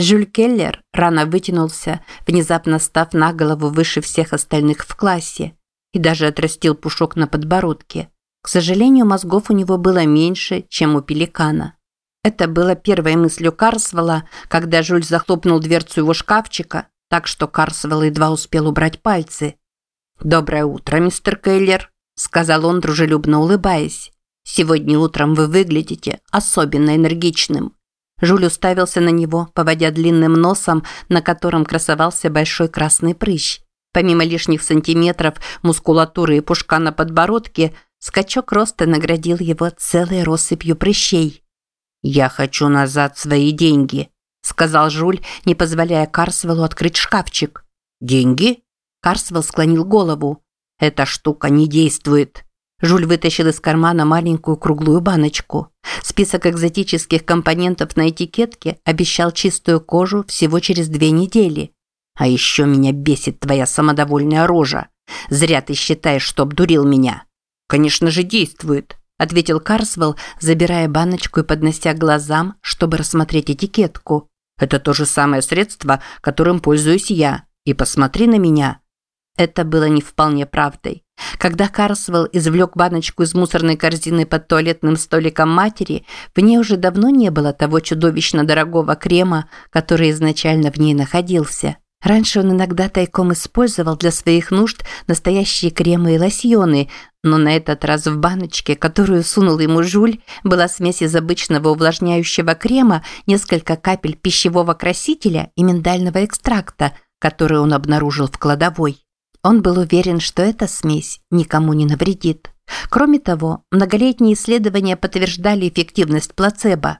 Жюль Келлер рано вытянулся, внезапно став на голову выше всех остальных в классе и даже отрастил пушок на подбородке. К сожалению, мозгов у него было меньше, чем у пеликана. Это было первой мыслью Карсвелла, когда Жюль захлопнул дверцу его шкафчика, так что Карсвелл едва успел убрать пальцы. «Доброе утро, мистер Келлер», – сказал он, дружелюбно улыбаясь. «Сегодня утром вы выглядите особенно энергичным». Жюль уставился на него, поводя длинным носом, на котором красовался большой красный прыщ. Помимо лишних сантиметров мускулатуры и пушка на подбородке, скачок роста наградил его целой россыпью прыщей. «Я хочу назад свои деньги», – сказал Жюль, не позволяя Карсвеллу открыть шкафчик. «Деньги?» Карсвелл склонил голову. «Эта штука не действует». Жуль вытащил из кармана маленькую круглую баночку. Список экзотических компонентов на этикетке обещал чистую кожу всего через две недели. А еще меня бесит твоя самодовольная рожа. Зря ты считаешь, что обдурил меня. Конечно же, действует, ответил Карсвелл, забирая баночку и поднося глазам, чтобы рассмотреть этикетку. Это то же самое средство, которым пользуюсь я. И посмотри на меня. Это было не вполне правдой. Когда Карсвелл извлек баночку из мусорной корзины под туалетным столиком матери, в ней уже давно не было того чудовищно дорогого крема, который изначально в ней находился. Раньше он иногда тайком использовал для своих нужд настоящие кремы и лосьоны, но на этот раз в баночке, которую сунул ему Жуль, была смесь из обычного увлажняющего крема, несколько капель пищевого красителя и миндального экстракта, который он обнаружил в кладовой. Он был уверен, что эта смесь никому не навредит. Кроме того, многолетние исследования подтверждали эффективность плацебо.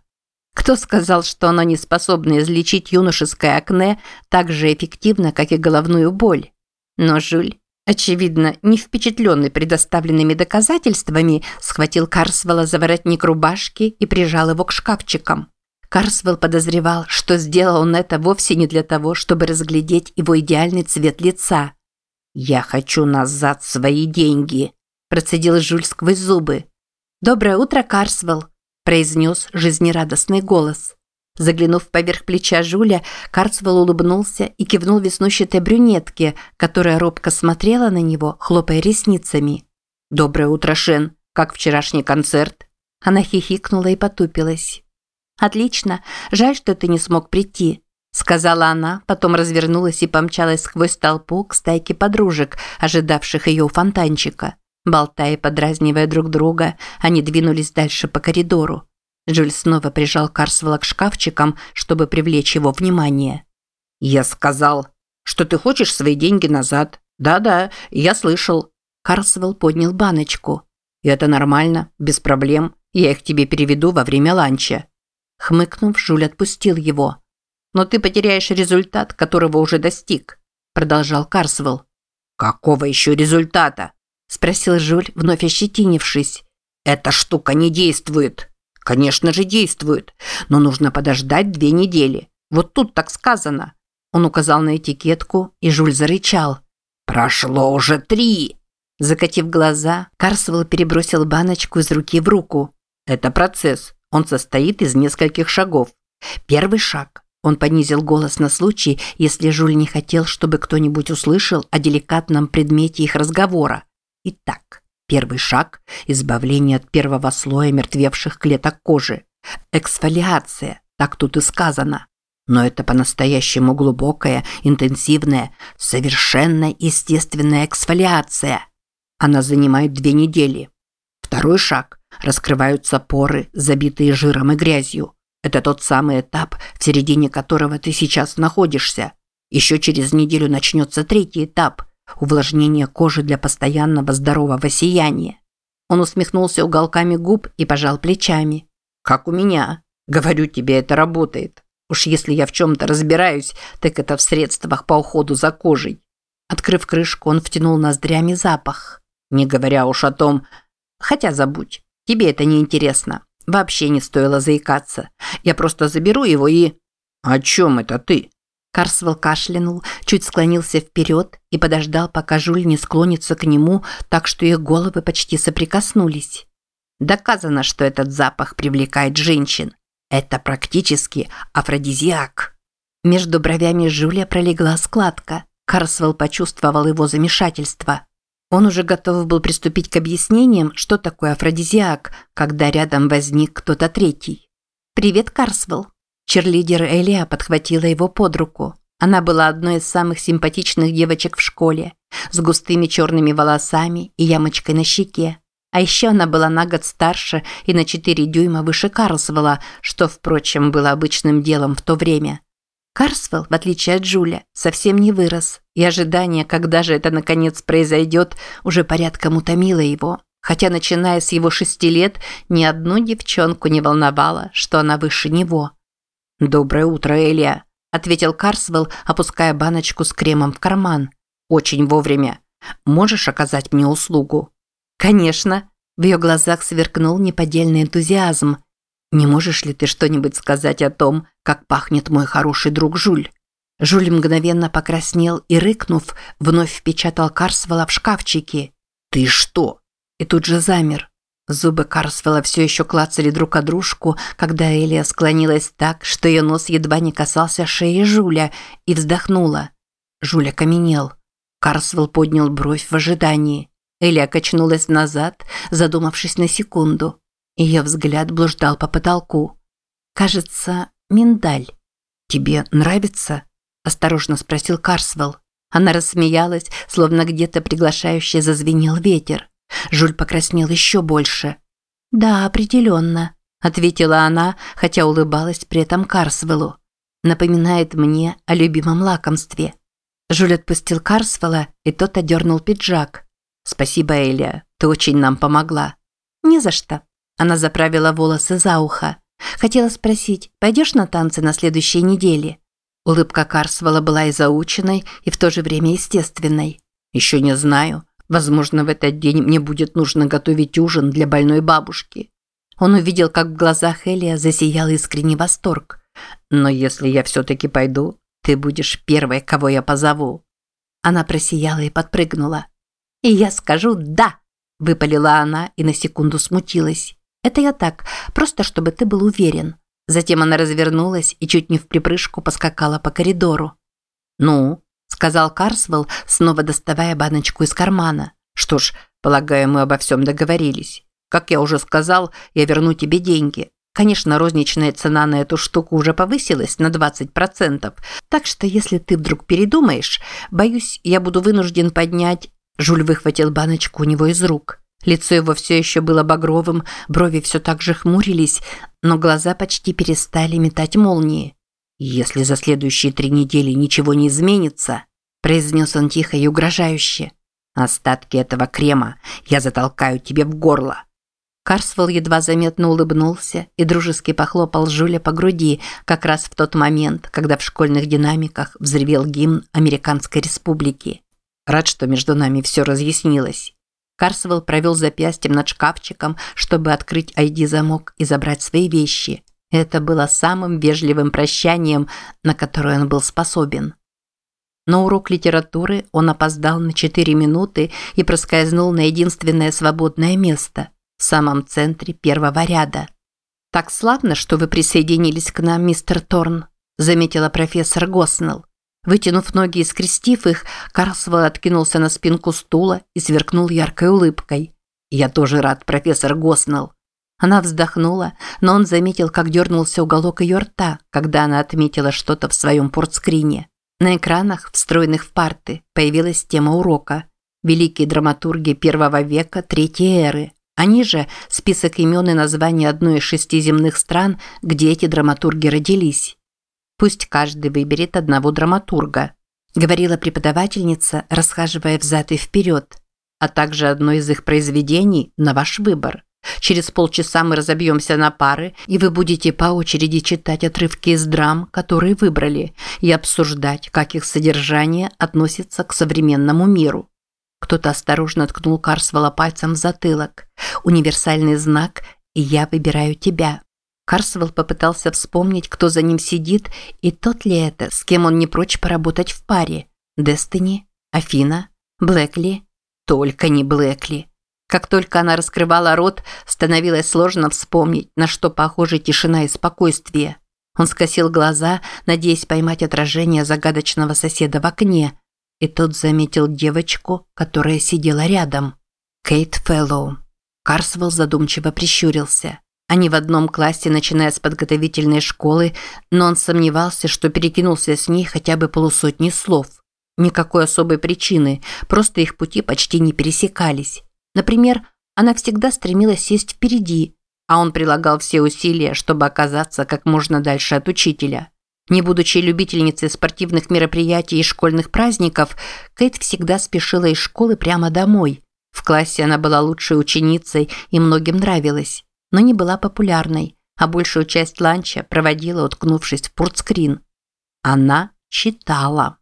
Кто сказал, что оно не способно излечить юношеское акне так же эффективно, как и головную боль? Но Жюль, очевидно, не впечатленный предоставленными доказательствами, схватил Карсвелла за воротник рубашки и прижал его к шкафчикам. Карсвелл подозревал, что сделал он это вовсе не для того, чтобы разглядеть его идеальный цвет лица – «Я хочу назад свои деньги», – процедил Жюль сквозь зубы. «Доброе утро, Карсвелл», – произнес жизнерадостный голос. Заглянув поверх плеча Жуля, Карсвелл улыбнулся и кивнул веснущатой брюнетке, которая робко смотрела на него, хлопая ресницами. «Доброе утро, Шен. Как вчерашний концерт?» Она хихикнула и потупилась. «Отлично. Жаль, что ты не смог прийти сказала она, потом развернулась и помчалась сквозь толпу к стайке подружек, ожидавших ее у фонтанчика. Болтая и подразнивая друг друга, они двинулись дальше по коридору. Джуль снова прижал Карсвелла к шкафчикам, чтобы привлечь его внимание. «Я сказал, что ты хочешь свои деньги назад. Да-да, я слышал». Карсвелл поднял баночку. «И это нормально, без проблем. Я их тебе переведу во время ланча». Хмыкнув, Жуль отпустил его. Но ты потеряешь результат, которого уже достиг», – продолжал Карсвелл. «Какого еще результата?» – спросил Жюль, вновь ощетинившись. «Эта штука не действует». «Конечно же действует, но нужно подождать две недели. Вот тут так сказано». Он указал на этикетку, и Жюль зарычал. «Прошло уже три!» Закатив глаза, Карсвелл перебросил баночку из руки в руку. «Это процесс. Он состоит из нескольких шагов. Первый шаг он понизил голос на случай, если Жуль не хотел, чтобы кто-нибудь услышал о деликатном предмете их разговора. Итак, первый шаг – избавление от первого слоя мертвевших клеток кожи. Эксфолиация, так тут и сказано. Но это по-настоящему глубокая, интенсивная, совершенно естественная эксфолиация. Она занимает две недели. Второй шаг – раскрываются поры, забитые жиром и грязью. Это тот самый этап, в середине которого ты сейчас находишься. Еще через неделю начнется третий этап – увлажнение кожи для постоянного здорового сияния. Он усмехнулся уголками губ и пожал плечами. «Как у меня. Говорю тебе, это работает. Уж если я в чем-то разбираюсь, так это в средствах по уходу за кожей». Открыв крышку, он втянул ноздрями запах. Не говоря уж о том... Хотя забудь, тебе это не интересно. Вообще не стоило заикаться. Я просто заберу его и... «О чем это ты?» Карсвелл кашлянул, чуть склонился вперед и подождал, пока Жуль не склонится к нему, так что их головы почти соприкоснулись. Доказано, что этот запах привлекает женщин. Это практически афродизиак. Между бровями Жюля пролегла складка. Карсвелл почувствовал его замешательство. Он уже готов был приступить к объяснениям, что такое афродизиак, когда рядом возник кто-то третий. «Привет, Карсвелл!» Черлидер Элия подхватила его под руку. Она была одной из самых симпатичных девочек в школе, с густыми черными волосами и ямочкой на щеке. А еще она была на год старше и на 4 дюйма выше Карлсвелла, что, впрочем, было обычным делом в то время. Карсвелл, в отличие от Джуля, совсем не вырос, и ожидание, когда же это наконец произойдет, уже порядком утомило его. Хотя, начиная с его шести лет, ни одну девчонку не волновало, что она выше него. «Доброе утро, Элия», – ответил Карсвелл, опуская баночку с кремом в карман. «Очень вовремя. Можешь оказать мне услугу?» «Конечно!» В ее глазах сверкнул неподдельный энтузиазм. «Не можешь ли ты что-нибудь сказать о том, как пахнет мой хороший друг Жуль?» Жуль мгновенно покраснел и, рыкнув, вновь впечатал Карсвелла в шкафчики. «Ты что?» И тут же замер. Зубы Карсвелла все еще клацали друг о дружку, когда Элия склонилась так, что ее нос едва не касался шеи Жуля, и вздохнула. Жуля каменел. Карсвелл поднял бровь в ожидании. Эля качнулась назад, задумавшись на секунду. Ее взгляд блуждал по потолку. «Кажется, миндаль. Тебе нравится?» – осторожно спросил Карсвелл. Она рассмеялась, словно где-то приглашающе зазвенел ветер. Жуль покраснел еще больше. «Да, определенно», – ответила она, хотя улыбалась при этом Карсвеллу. «Напоминает мне о любимом лакомстве». Жуль отпустил Карсвелла, и тот одернул пиджак – «Спасибо, Эля, ты очень нам помогла». «Не за что». Она заправила волосы за ухо. Хотела спросить, пойдешь на танцы на следующей неделе? Улыбка Карсвелла была и заученной, и в то же время естественной. «Еще не знаю. Возможно, в этот день мне будет нужно готовить ужин для больной бабушки». Он увидел, как в глазах Элия засиял искренний восторг. «Но если я все-таки пойду, ты будешь первой, кого я позову». Она просияла и подпрыгнула. И я скажу «да», – выпалила она и на секунду смутилась. «Это я так, просто чтобы ты был уверен». Затем она развернулась и чуть не в припрыжку поскакала по коридору. «Ну», – сказал Карсвелл, снова доставая баночку из кармана. «Что ж, полагаю, мы обо всем договорились. Как я уже сказал, я верну тебе деньги. Конечно, розничная цена на эту штуку уже повысилась на 20%, так что если ты вдруг передумаешь, боюсь, я буду вынужден поднять Жуль выхватил баночку у него из рук. Лицо его все еще было багровым, брови все так же хмурились, но глаза почти перестали метать молнии. «Если за следующие три недели ничего не изменится», – произнес он тихо и угрожающе, – «остатки этого крема я затолкаю тебе в горло». Карсвелл едва заметно улыбнулся и дружески похлопал Жуля по груди как раз в тот момент, когда в школьных динамиках взревел гимн Американской Республики. Рад, что между нами все разъяснилось. Карсвелл провел запястьем над шкафчиком, чтобы открыть ID-замок и забрать свои вещи. Это было самым вежливым прощанием, на которое он был способен. На урок литературы он опоздал на 4 минуты и проскользнул на единственное свободное место в самом центре первого ряда. «Так славно, что вы присоединились к нам, мистер Торн», заметила профессор Госнелл. Вытянув ноги и скрестив их, Карлсвелл откинулся на спинку стула и сверкнул яркой улыбкой. «Я тоже рад, профессор Госнелл». Она вздохнула, но он заметил, как дернулся уголок ее рта, когда она отметила что-то в своем портскрине. На экранах, встроенных в парты, появилась тема урока. Великие драматурги первого века Третьей эры. Они же – список имен и названий одной из шести земных стран, где эти драматурги родились. Пусть каждый выберет одного драматурга, говорила преподавательница, расхаживая взад и вперед, а также одно из их произведений на ваш выбор. Через полчаса мы разобьемся на пары, и вы будете по очереди читать отрывки из драм, которые выбрали, и обсуждать, как их содержание относится к современному миру. Кто-то осторожно ткнул Карсвелла пальцем в затылок. Универсальный знак «Я выбираю тебя». Карсвелл попытался вспомнить, кто за ним сидит, и тот ли это, с кем он не прочь поработать в паре. Дестини? Афина? Блэкли? Только не Блэкли. Как только она раскрывала рот, становилось сложно вспомнить, на что похожи тишина и спокойствие. Он скосил глаза, надеясь поймать отражение загадочного соседа в окне, и тот заметил девочку, которая сидела рядом. Кейт Фэллоу. Карсвелл задумчиво прищурился. Они в одном классе, начиная с подготовительной школы, но он сомневался, что перекинулся с ней хотя бы полусотни слов. Никакой особой причины, просто их пути почти не пересекались. Например, она всегда стремилась сесть впереди, а он прилагал все усилия, чтобы оказаться как можно дальше от учителя. Не будучи любительницей спортивных мероприятий и школьных праздников, Кейт всегда спешила из школы прямо домой. В классе она была лучшей ученицей и многим нравилась, но не была популярной, а большую часть ланча проводила, уткнувшись в пуртскрин. Она читала.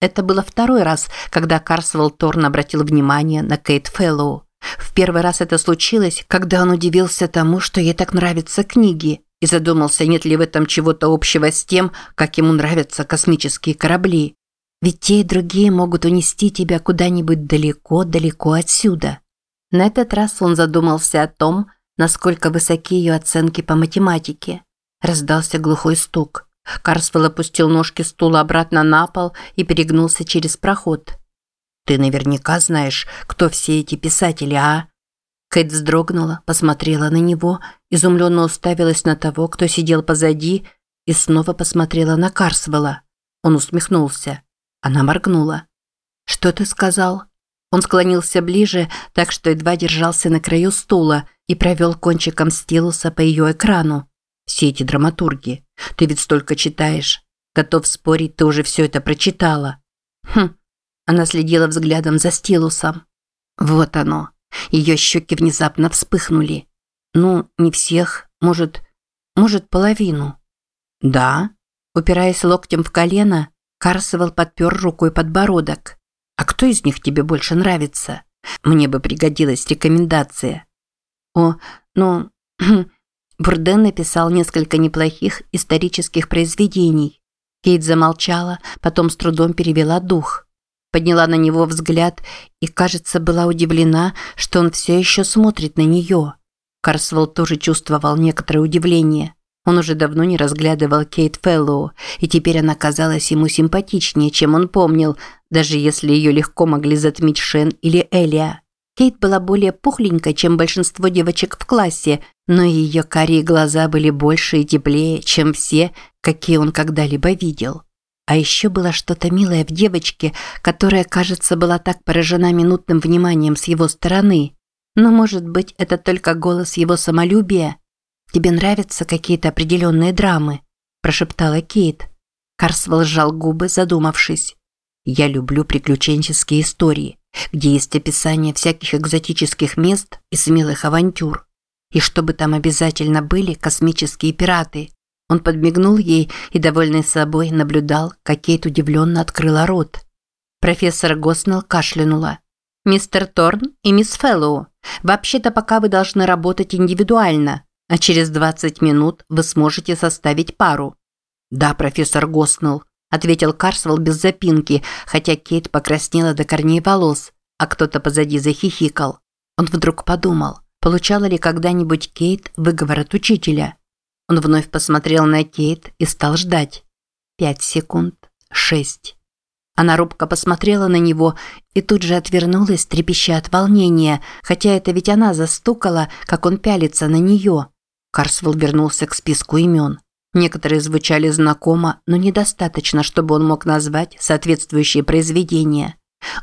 Это было второй раз, когда Карсвелл Торн обратил внимание на Кейт Фэллоу. В первый раз это случилось, когда он удивился тому, что ей так нравятся книги, и задумался, нет ли в этом чего-то общего с тем, как ему нравятся космические корабли. Ведь те и другие могут унести тебя куда-нибудь далеко-далеко отсюда. На этот раз он задумался о том, насколько высоки ее оценки по математике. Раздался глухой стук. Карсвелл опустил ножки стула обратно на пол и перегнулся через проход. «Ты наверняка знаешь, кто все эти писатели, а?» Кэт вздрогнула, посмотрела на него, изумленно уставилась на того, кто сидел позади, и снова посмотрела на Карсвелла. Он усмехнулся. Она моргнула. «Что ты сказал?» Он склонился ближе, так что едва держался на краю стула и провел кончиком стилуса по ее экрану. «Все эти драматурги. Ты ведь столько читаешь. Готов спорить, ты уже все это прочитала». «Хм, она следила взглядом за стилусом. Вот оно. Ее щеки внезапно вспыхнули. Ну, не всех, может, может, половину. Да? Упираясь локтем в колено, Карсовал подпер рукой подбородок. А кто из них тебе больше нравится? Мне бы пригодилась рекомендация. О, ну, Бурден написал несколько неплохих исторических произведений. Кейт замолчала, потом с трудом перевела дух подняла на него взгляд и, кажется, была удивлена, что он все еще смотрит на нее. Карсвелл тоже чувствовал некоторое удивление. Он уже давно не разглядывал Кейт Фэллоу, и теперь она казалась ему симпатичнее, чем он помнил, даже если ее легко могли затмить Шен или Элия. Кейт была более пухленькой, чем большинство девочек в классе, но ее карие глаза были больше и теплее, чем все, какие он когда-либо видел. А еще было что-то милое в девочке, которая, кажется, была так поражена минутным вниманием с его стороны. Но, может быть, это только голос его самолюбия? «Тебе нравятся какие-то определенные драмы?» – прошептала Кейт. Карсвелл сжал губы, задумавшись. «Я люблю приключенческие истории, где есть описание всяких экзотических мест и смелых авантюр. И чтобы там обязательно были космические пираты – он подмигнул ей и, довольный собой, наблюдал, как Кейт удивленно открыла рот. Профессор Госнелл кашлянула. «Мистер Торн и мисс Фэллоу, вообще-то пока вы должны работать индивидуально, а через 20 минут вы сможете составить пару». «Да, профессор Госнелл», – ответил Карсвелл без запинки, хотя Кейт покраснела до корней волос, а кто-то позади захихикал. Он вдруг подумал, получала ли когда-нибудь Кейт выговор от учителя – он вновь посмотрел на Кейт и стал ждать. Пять секунд. Шесть. Она робко посмотрела на него и тут же отвернулась, трепеща от волнения, хотя это ведь она застукала, как он пялится на нее. Карсвелл вернулся к списку имен. Некоторые звучали знакомо, но недостаточно, чтобы он мог назвать соответствующие произведения.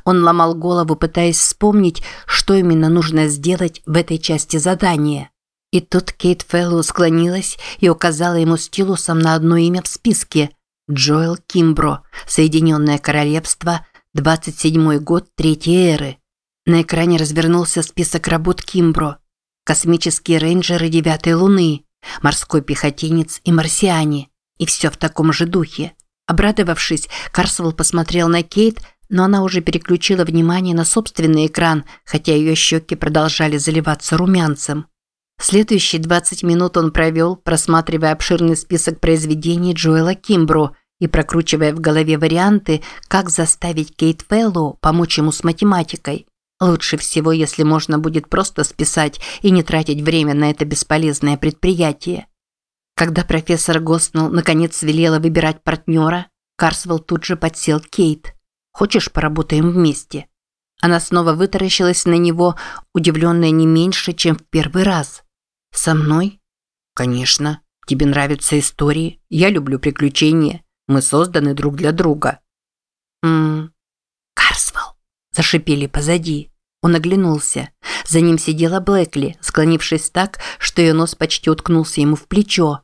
Он ломал голову, пытаясь вспомнить, что именно нужно сделать в этой части задания. И тут Кейт Фэллоу склонилась и указала ему стилусом на одно имя в списке – Джоэл Кимбро, Соединенное Королевство, 27-й год Третьей эры. На экране развернулся список работ Кимбро. Космические рейнджеры Девятой Луны, морской пехотинец и марсиане. И все в таком же духе. Обрадовавшись, Карсвелл посмотрел на Кейт, но она уже переключила внимание на собственный экран, хотя ее щеки продолжали заливаться румянцем. Следующие 20 минут он провел, просматривая обширный список произведений Джоэла Кимбро и прокручивая в голове варианты, как заставить Кейт Фэллоу помочь ему с математикой. Лучше всего, если можно будет просто списать и не тратить время на это бесполезное предприятие. Когда профессор Госнелл наконец велела выбирать партнера, Карсвелл тут же подсел Кейт. «Хочешь, поработаем вместе?» Она снова вытаращилась на него, удивленная не меньше, чем в первый раз. «Со мной?» «Конечно. Тебе нравятся истории. Я люблю приключения. Мы созданы друг для друга». «Ммм...» «Карсвелл!» – зашипели позади. Он оглянулся. За ним сидела Блэкли, склонившись так, что ее нос почти уткнулся ему в плечо.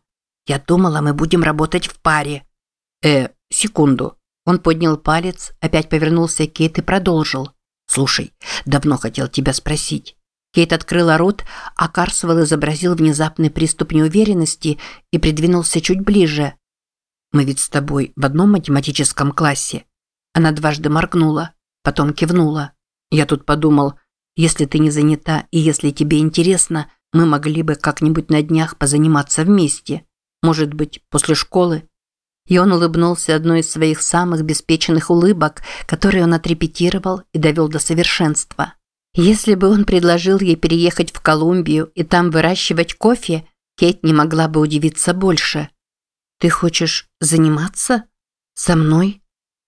«Я думала, мы будем работать в паре». «Э, секунду». Он поднял палец, опять повернулся к Кейт и продолжил. «Слушай, давно хотел тебя спросить». Кейт открыла рот, а Карсвелл изобразил внезапный приступ неуверенности и придвинулся чуть ближе. «Мы ведь с тобой в одном математическом классе». Она дважды моргнула, потом кивнула. Я тут подумал, если ты не занята и если тебе интересно, мы могли бы как-нибудь на днях позаниматься вместе. Может быть, после школы?» И он улыбнулся одной из своих самых беспечных улыбок, которые он отрепетировал и довел до совершенства. Если бы он предложил ей переехать в Колумбию и там выращивать кофе, Кейт не могла бы удивиться больше. «Ты хочешь заниматься? Со мной?»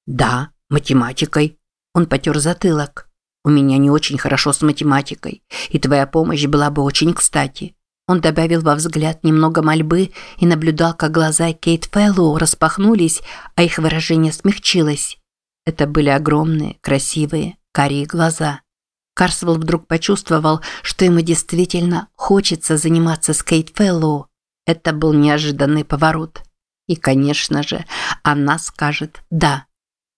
«Да, математикой». Он потер затылок. У меня не очень хорошо с математикой, и твоя помощь была бы очень кстати. Он добавил во взгляд немного мольбы и наблюдал, как глаза Кейт Фэллоу распахнулись, а их выражение смягчилось. Это были огромные, красивые, карие глаза. Карсвелл вдруг почувствовал, что ему действительно хочется заниматься с Кейт Фэллоу. Это был неожиданный поворот. И, конечно же, она скажет «да».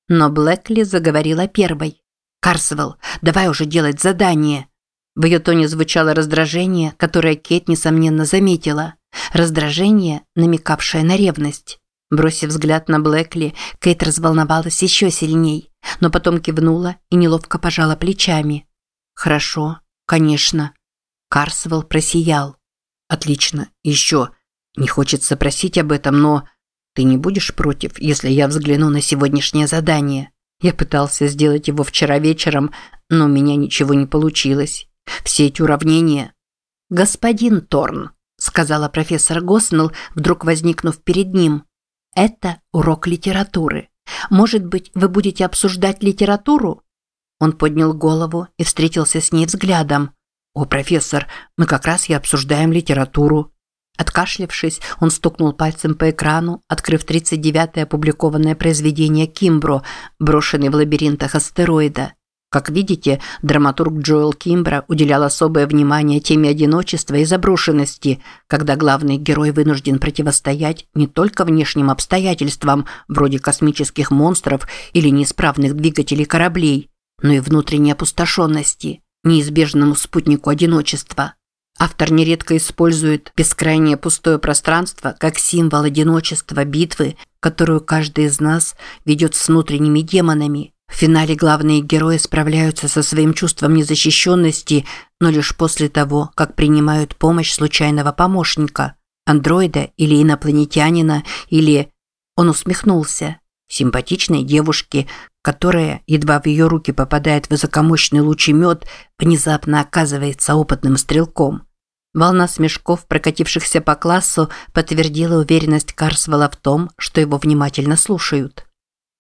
Но Блэкли заговорила первой. «Карсвелл, давай уже делать задание!» В ее тоне звучало раздражение, которое Кейт, несомненно, заметила. Раздражение, намекавшее на ревность. Бросив взгляд на Блэкли, Кейт разволновалась еще сильней, но потом кивнула и неловко пожала плечами. «Хорошо, конечно». Карсвелл просиял. «Отлично. Еще. Не хочется просить об этом, но ты не будешь против, если я взгляну на сегодняшнее задание?» Я пытался сделать его вчера вечером, но у меня ничего не получилось. Все эти уравнения... «Господин Торн», – сказала профессор Госнелл, вдруг возникнув перед ним. «Это урок литературы. Может быть, вы будете обсуждать литературу?» Он поднял голову и встретился с ней взглядом. «О, профессор, мы как раз и обсуждаем литературу». Откашлившись, он стукнул пальцем по экрану, открыв 39-е опубликованное произведение Кимбро, брошенный в лабиринтах астероида. Как видите, драматург Джоэл Кимбро уделял особое внимание теме одиночества и заброшенности, когда главный герой вынужден противостоять не только внешним обстоятельствам, вроде космических монстров или неисправных двигателей кораблей, но и внутренней опустошенности, неизбежному спутнику одиночества. Автор нередко использует бескрайнее пустое пространство как символ одиночества битвы, которую каждый из нас ведет с внутренними демонами. В финале главные герои справляются со своим чувством незащищенности, но лишь после того, как принимают помощь случайного помощника, андроида или инопланетянина, или... Он усмехнулся. Симпатичной девушки, которая, едва в ее руки попадает высокомощный лучемет, внезапно оказывается опытным стрелком. Волна смешков, прокатившихся по классу, подтвердила уверенность Карсвелла в том, что его внимательно слушают.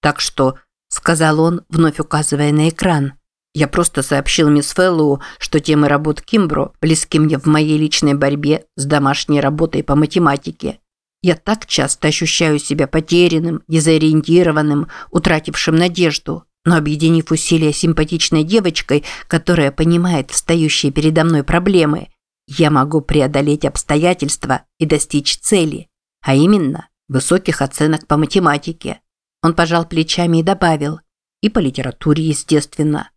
«Так что», – сказал он, вновь указывая на экран, – «я просто сообщил мисс Фэллоу, что темы работ Кимбро близки мне в моей личной борьбе с домашней работой по математике. Я так часто ощущаю себя потерянным, дезориентированным, утратившим надежду, но объединив усилия симпатичной девочкой, которая понимает встающие передо мной проблемы, я могу преодолеть обстоятельства и достичь цели, а именно высоких оценок по математике. Он пожал плечами и добавил, и по литературе, естественно.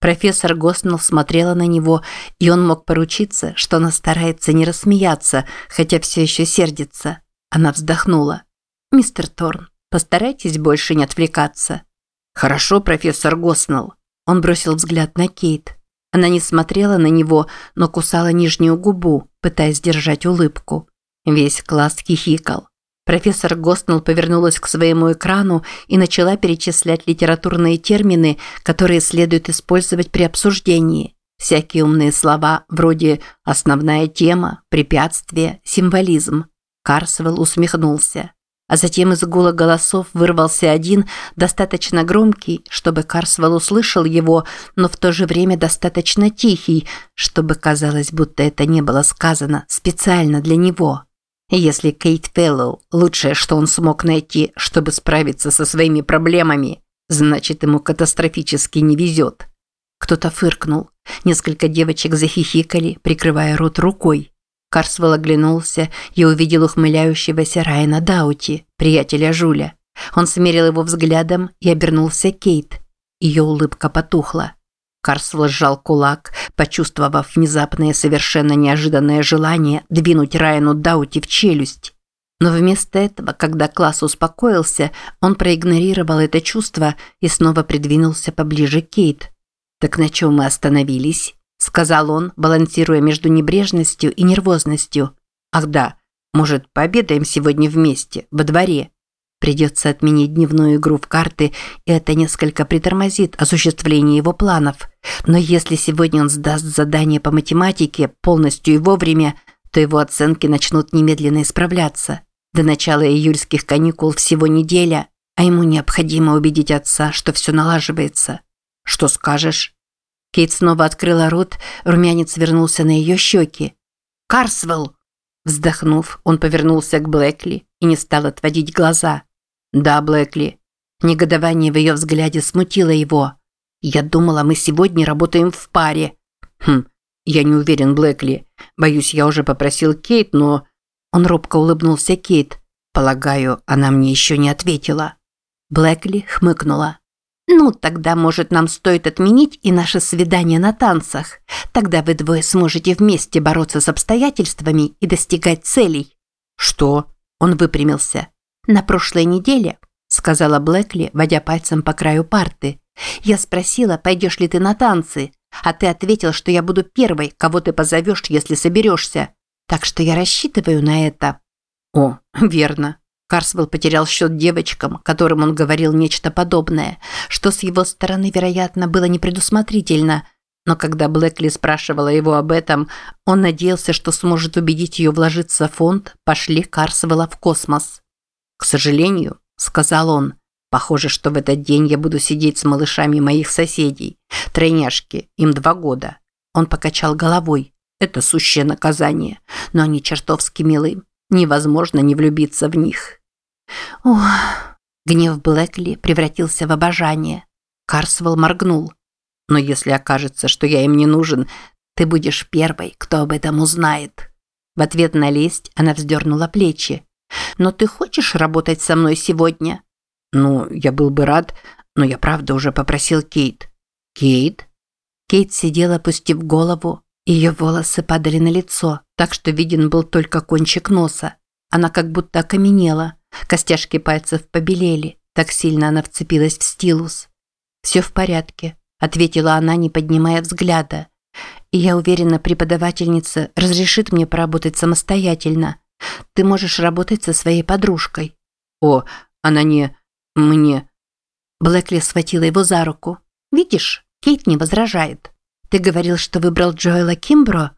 Профессор Госнелл смотрела на него, и он мог поручиться, что она старается не рассмеяться, хотя все еще сердится. Она вздохнула. «Мистер Торн, постарайтесь больше не отвлекаться». «Хорошо, профессор Госнелл». Он бросил взгляд на Кейт. Она не смотрела на него, но кусала нижнюю губу, пытаясь держать улыбку. Весь класс хихикал. Профессор Госнелл повернулась к своему экрану и начала перечислять литературные термины, которые следует использовать при обсуждении. Всякие умные слова вроде «основная тема», «препятствие», «символизм». Карсвелл усмехнулся. А затем из гула голосов вырвался один, достаточно громкий, чтобы Карсвелл услышал его, но в то же время достаточно тихий, чтобы казалось, будто это не было сказано специально для него. Если Кейт Феллоу – лучшее, что он смог найти, чтобы справиться со своими проблемами, значит, ему катастрофически не везет. Кто-то фыркнул. Несколько девочек захихикали, прикрывая рот рукой. Карсвелл оглянулся и увидел ухмыляющегося Райана Даути, приятеля Жуля. Он смерил его взглядом и обернулся Кейт. Ее улыбка потухла. Карсвелл сжал кулак, почувствовав внезапное совершенно неожиданное желание двинуть Райану Даути в челюсть. Но вместо этого, когда класс успокоился, он проигнорировал это чувство и снова придвинулся поближе к Кейт. «Так на чем мы остановились?» Сказал он, балансируя между небрежностью и нервозностью. Ах да, может, пообедаем сегодня вместе во дворе? Придется отменить дневную игру в карты, и это несколько притормозит осуществление его планов. Но если сегодня он сдаст задание по математике полностью и вовремя, то его оценки начнут немедленно исправляться. До начала июльских каникул всего неделя, а ему необходимо убедить отца, что все налаживается. Что скажешь? Кейт снова открыла рот, румянец вернулся на ее щеки. «Карсвелл!» Вздохнув, он повернулся к Блэкли и не стал отводить глаза. «Да, Блэкли». Негодование в ее взгляде смутило его. «Я думала, мы сегодня работаем в паре». «Хм, я не уверен, Блэкли. Боюсь, я уже попросил Кейт, но...» Он робко улыбнулся Кейт. «Полагаю, она мне еще не ответила». Блэкли хмыкнула. «Ну, тогда, может, нам стоит отменить и наше свидание на танцах. Тогда вы двое сможете вместе бороться с обстоятельствами и достигать целей». «Что?» Он выпрямился. «На прошлой неделе», – сказала Блэкли, водя пальцем по краю парты. «Я спросила, пойдешь ли ты на танцы, а ты ответил, что я буду первой, кого ты позовешь, если соберешься. Так что я рассчитываю на это». «О, верно», Карсвелл потерял счет девочкам, которым он говорил нечто подобное, что с его стороны, вероятно, было непредусмотрительно. Но когда Блэкли спрашивала его об этом, он надеялся, что сможет убедить ее вложиться в фонд «Пошли Карсвелла в космос». «К сожалению», – сказал он, – «похоже, что в этот день я буду сидеть с малышами моих соседей. Тройняшки, им два года». Он покачал головой. «Это сущее наказание, но они чертовски милы. Невозможно не влюбиться в них. Ох, гнев Блэкли превратился в обожание. Карсвелл моргнул. Но если окажется, что я им не нужен, ты будешь первой, кто об этом узнает. В ответ на лесть она вздернула плечи. Но ты хочешь работать со мной сегодня? Ну, я был бы рад, но я правда уже попросил Кейт. Кейт? Кейт сидела, опустив голову, ее волосы падали на лицо, так что виден был только кончик носа. Она как будто окаменела, костяшки пальцев побелели, так сильно она вцепилась в стилус. «Все в порядке», – ответила она, не поднимая взгляда. «И я уверена, преподавательница разрешит мне поработать самостоятельно. Ты можешь работать со своей подружкой». «О, она не... мне...» Блэкли схватила его за руку. «Видишь, Кейт не возражает». Ты говорил, что выбрал Джоэла Кимбро?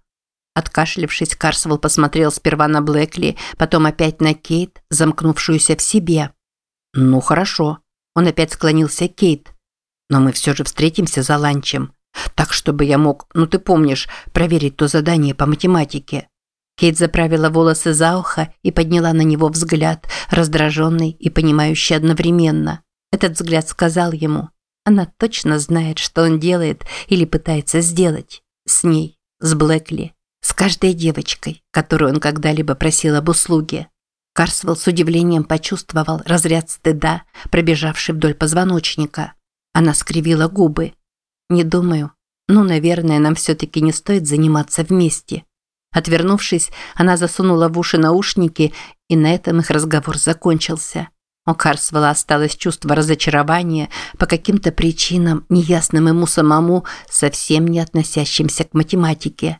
Откашлившись, Карсвелл посмотрел сперва на Блэкли, потом опять на Кейт, замкнувшуюся в себе. Ну хорошо. Он опять склонился к Кейт. Но мы все же встретимся за ланчем. Так, чтобы я мог, ну ты помнишь, проверить то задание по математике. Кейт заправила волосы за ухо и подняла на него взгляд, раздраженный и понимающий одновременно. Этот взгляд сказал ему она точно знает, что он делает или пытается сделать. С ней, с Блэкли, с каждой девочкой, которую он когда-либо просил об услуге. Карсвелл с удивлением почувствовал разряд стыда, пробежавший вдоль позвоночника. Она скривила губы. «Не думаю. Ну, наверное, нам все-таки не стоит заниматься вместе». Отвернувшись, она засунула в уши наушники, и на этом их разговор закончился. У Карсвелла осталось чувство разочарования по каким-то причинам, неясным ему самому, совсем не относящимся к математике.